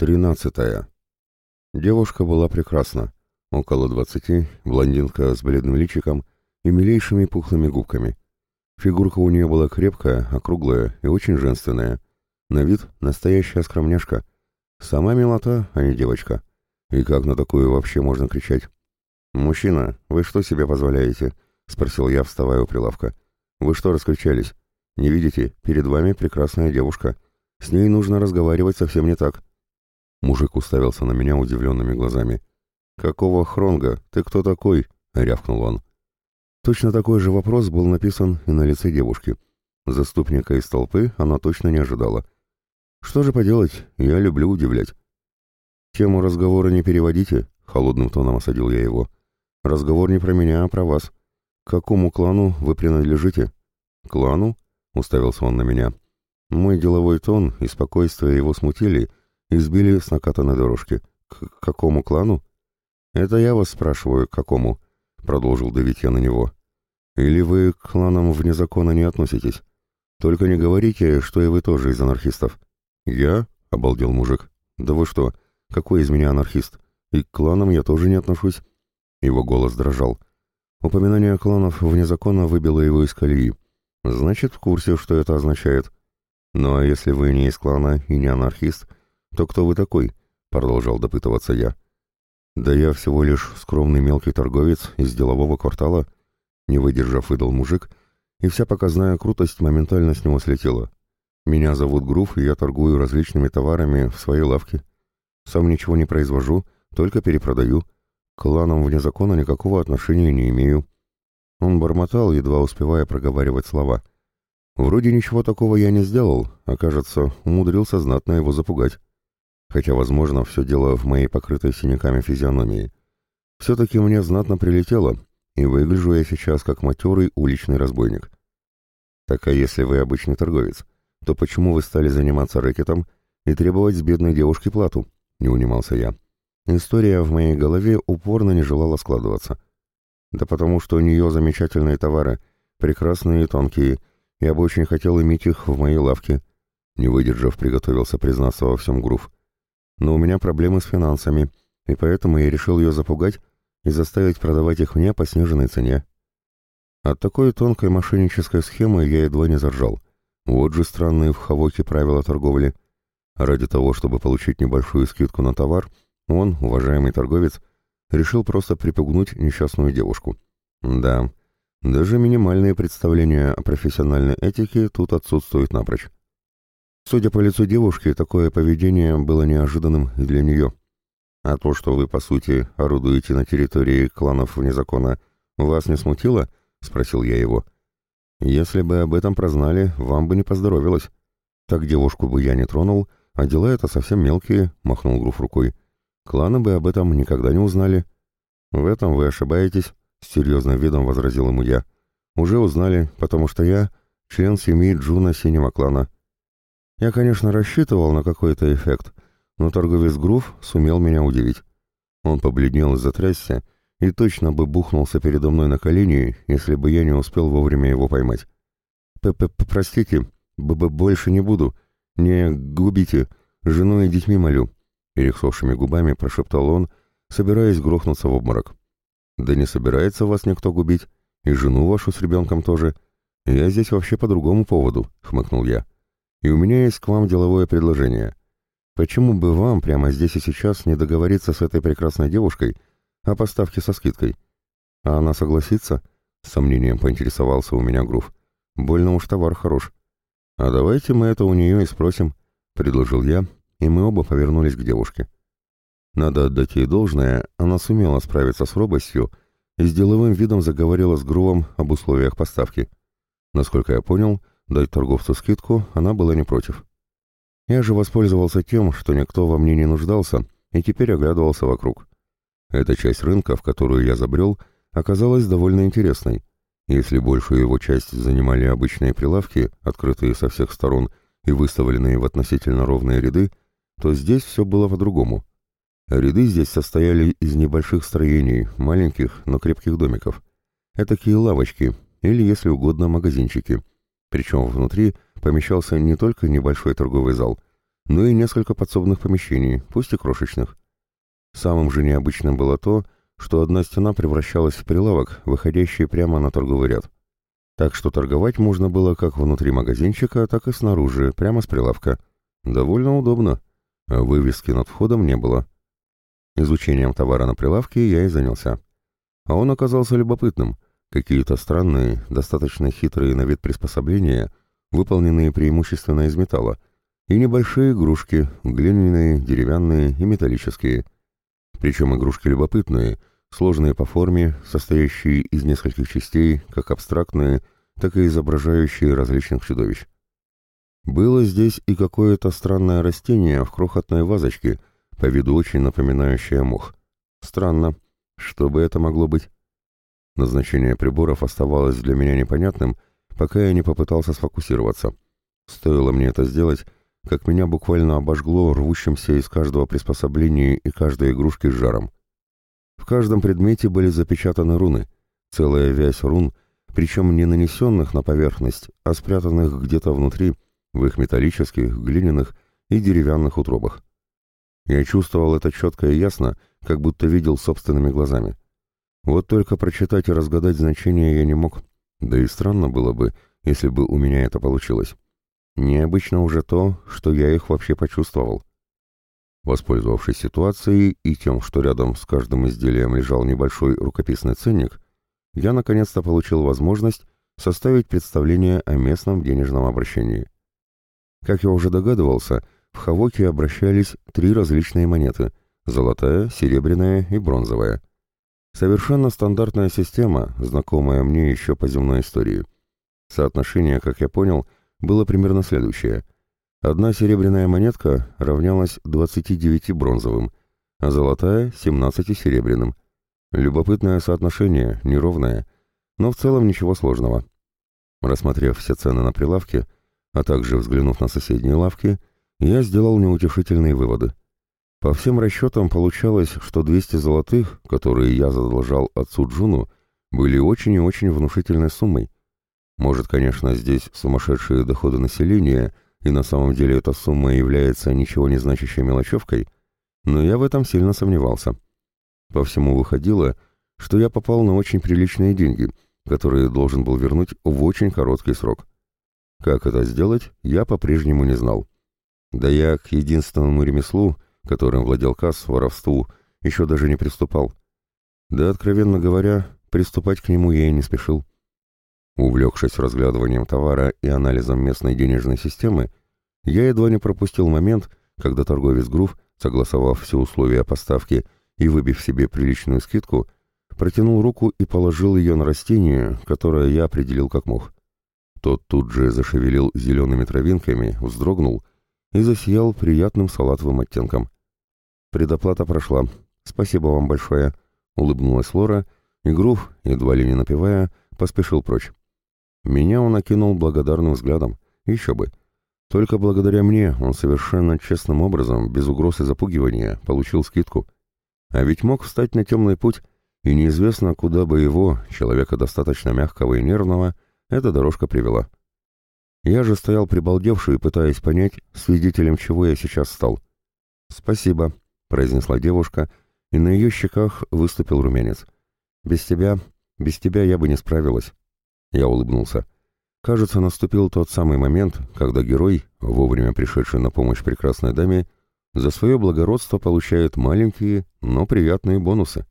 Тринадцатая. Девушка была прекрасна. Около двадцати, блондинка с бледным личиком и милейшими пухлыми губками. Фигурка у нее была крепкая, округлая и очень женственная. На вид настоящая скромняшка. Сама милота, а не девочка. И как на такую вообще можно кричать? «Мужчина, вы что себе позволяете?» — спросил я, вставая у прилавка. «Вы что раскричались? Не видите, перед вами прекрасная девушка. С ней нужно разговаривать совсем не так». Мужик уставился на меня удивленными глазами. «Какого хронга? Ты кто такой?» — рявкнул он. Точно такой же вопрос был написан и на лице девушки. Заступника из толпы она точно не ожидала. «Что же поделать? Я люблю удивлять». «Тему разговора не переводите», — холодным тоном осадил я его. «Разговор не про меня, а про вас. К какому клану вы принадлежите?» «Клану?» — уставился он на меня. Мой деловой тон и спокойствие его смутили — Избили с накатанной дорожки. К какому клану? Это я вас спрашиваю, к какому? Продолжил давить я на него. Или вы к кланам вне закона не относитесь? Только не говорите, что и вы тоже из анархистов. Я? Обалдел мужик. Да вы что? Какой из меня анархист? И к кланам я тоже не отношусь. Его голос дрожал. Упоминание кланов вне закона выбило его из колеи. Значит, в курсе, что это означает. Ну а если вы не из клана и не анархист, «То кто вы такой?» — продолжал допытываться я. «Да я всего лишь скромный мелкий торговец из делового квартала», — не выдержав, выдал мужик, и вся показная крутость моментально с него слетела. «Меня зовут Грув, и я торгую различными товарами в своей лавке. Сам ничего не произвожу, только перепродаю. К кланам вне закона никакого отношения не имею». Он бормотал, едва успевая проговаривать слова. «Вроде ничего такого я не сделал, а, кажется, умудрился знатно его запугать» хотя, возможно, все дело в моей покрытой синяками физиономии. Все-таки мне знатно прилетело, и выгляжу я сейчас как матерый уличный разбойник. Так а если вы обычный торговец, то почему вы стали заниматься рэкетом и требовать с бедной девушки плату? Не унимался я. История в моей голове упорно не желала складываться. Да потому что у нее замечательные товары, прекрасные и тонкие, я бы очень хотел иметь их в моей лавке. Не выдержав, приготовился признаться во всем Грув но у меня проблемы с финансами, и поэтому я решил ее запугать и заставить продавать их мне по сниженной цене. От такой тонкой мошеннической схемы я едва не заржал. Вот же странные в Хавоке правила торговли. Ради того, чтобы получить небольшую скидку на товар, он, уважаемый торговец, решил просто припугнуть несчастную девушку. Да, даже минимальные представления о профессиональной этике тут отсутствуют напрочь. Судя по лицу девушки, такое поведение было неожиданным для нее. А то, что вы, по сути, орудуете на территории кланов вне закона, вас не смутило? — спросил я его. Если бы об этом прознали, вам бы не поздоровилось. Так девушку бы я не тронул, а дела это совсем мелкие, — махнул Груф рукой. Кланы бы об этом никогда не узнали. В этом вы ошибаетесь, — с серьезным видом возразил ему я. Уже узнали, потому что я член семьи Джуна Синего клана. Я, конечно, рассчитывал на какой-то эффект, но торговец Грув сумел меня удивить. Он побледнел и затрясся, и точно бы бухнулся передо мной на колени, если бы я не успел вовремя его поймать. П -п «Простите, б -б больше не буду. Не губите, жену и детьми молю», — перехсовшими губами прошептал он, собираясь грохнуться в обморок. «Да не собирается вас никто губить, и жену вашу с ребенком тоже. Я здесь вообще по другому поводу», — хмыкнул я. И у меня есть к вам деловое предложение. Почему бы вам прямо здесь и сейчас не договориться с этой прекрасной девушкой о поставке со скидкой? А она согласится? С сомнением поинтересовался у меня Грув. Больно уж товар хорош. А давайте мы это у нее и спросим, предложил я, и мы оба повернулись к девушке. Надо отдать ей должное, она сумела справиться с робостью и с деловым видом заговорила с Грувом об условиях поставки. Насколько я понял, Дать торговцу скидку она была не против. Я же воспользовался тем, что никто во мне не нуждался, и теперь оглядывался вокруг. Эта часть рынка, в которую я забрел, оказалась довольно интересной. Если большую его часть занимали обычные прилавки, открытые со всех сторон и выставленные в относительно ровные ряды, то здесь все было по-другому. Ряды здесь состояли из небольших строений, маленьких, но крепких домиков. Этакие лавочки, или, если угодно, магазинчики, причем внутри помещался не только небольшой торговый зал, но и несколько подсобных помещений, пусть и крошечных. Самым же необычным было то, что одна стена превращалась в прилавок, выходящий прямо на торговый ряд. Так что торговать можно было как внутри магазинчика, так и снаружи, прямо с прилавка. Довольно удобно. А вывески над входом не было. Изучением товара на прилавке я и занялся. А он оказался любопытным. Какие-то странные, достаточно хитрые на вид приспособления, выполненные преимущественно из металла, и небольшие игрушки, глиняные, деревянные и металлические. Причем игрушки любопытные, сложные по форме, состоящие из нескольких частей, как абстрактные, так и изображающие различных чудовищ. Было здесь и какое-то странное растение в крохотной вазочке, по виду очень напоминающее мох. Странно. Что бы это могло быть? Назначение приборов оставалось для меня непонятным, пока я не попытался сфокусироваться. Стоило мне это сделать, как меня буквально обожгло рвущимся из каждого приспособления и каждой игрушки с жаром. В каждом предмете были запечатаны руны, целая вязь рун, причем не нанесенных на поверхность, а спрятанных где-то внутри, в их металлических, глиняных и деревянных утробах. Я чувствовал это четко и ясно, как будто видел собственными глазами. Вот только прочитать и разгадать значение я не мог, да и странно было бы, если бы у меня это получилось. Необычно уже то, что я их вообще почувствовал. Воспользовавшись ситуацией и тем, что рядом с каждым изделием лежал небольшой рукописный ценник, я наконец-то получил возможность составить представление о местном денежном обращении. Как я уже догадывался, в Хавоке обращались три различные монеты – золотая, серебряная и бронзовая. Совершенно стандартная система, знакомая мне еще по земной истории. Соотношение, как я понял, было примерно следующее. Одна серебряная монетка равнялась 29 бронзовым, а золотая – 17 серебряным. Любопытное соотношение, неровное, но в целом ничего сложного. Рассмотрев все цены на прилавке, а также взглянув на соседние лавки, я сделал неутешительные выводы. По всем расчетам получалось, что 200 золотых, которые я задолжал отцу Джуну, были очень и очень внушительной суммой. Может, конечно, здесь сумасшедшие доходы населения, и на самом деле эта сумма является ничего не значащей мелочевкой, но я в этом сильно сомневался. По всему выходило, что я попал на очень приличные деньги, которые должен был вернуть в очень короткий срок. Как это сделать, я по-прежнему не знал. Да я к единственному ремеслу, которым владел Касс, воровству, еще даже не приступал. Да, откровенно говоря, приступать к нему я и не спешил. Увлекшись разглядыванием товара и анализом местной денежной системы, я едва не пропустил момент, когда торговец Грув, согласовав все условия поставки и выбив себе приличную скидку, протянул руку и положил ее на растение, которое я определил как мох. Тот тут же зашевелил зелеными травинками, вздрогнул и засиял приятным салатовым оттенком. «Предоплата прошла. Спасибо вам большое», — улыбнулась Лора, и Грув, едва ли не напевая, поспешил прочь. Меня он окинул благодарным взглядом. Еще бы. Только благодаря мне он совершенно честным образом, без угроз и запугивания, получил скидку. А ведь мог встать на темный путь, и неизвестно, куда бы его, человека достаточно мягкого и нервного, эта дорожка привела. Я же стоял прибалдевший, пытаясь понять, свидетелем чего я сейчас стал. «Спасибо», — произнесла девушка, и на ее щеках выступил румянец. «Без тебя, без тебя я бы не справилась». Я улыбнулся. Кажется, наступил тот самый момент, когда герой, вовремя пришедший на помощь прекрасной даме, за свое благородство получает маленькие, но приятные бонусы.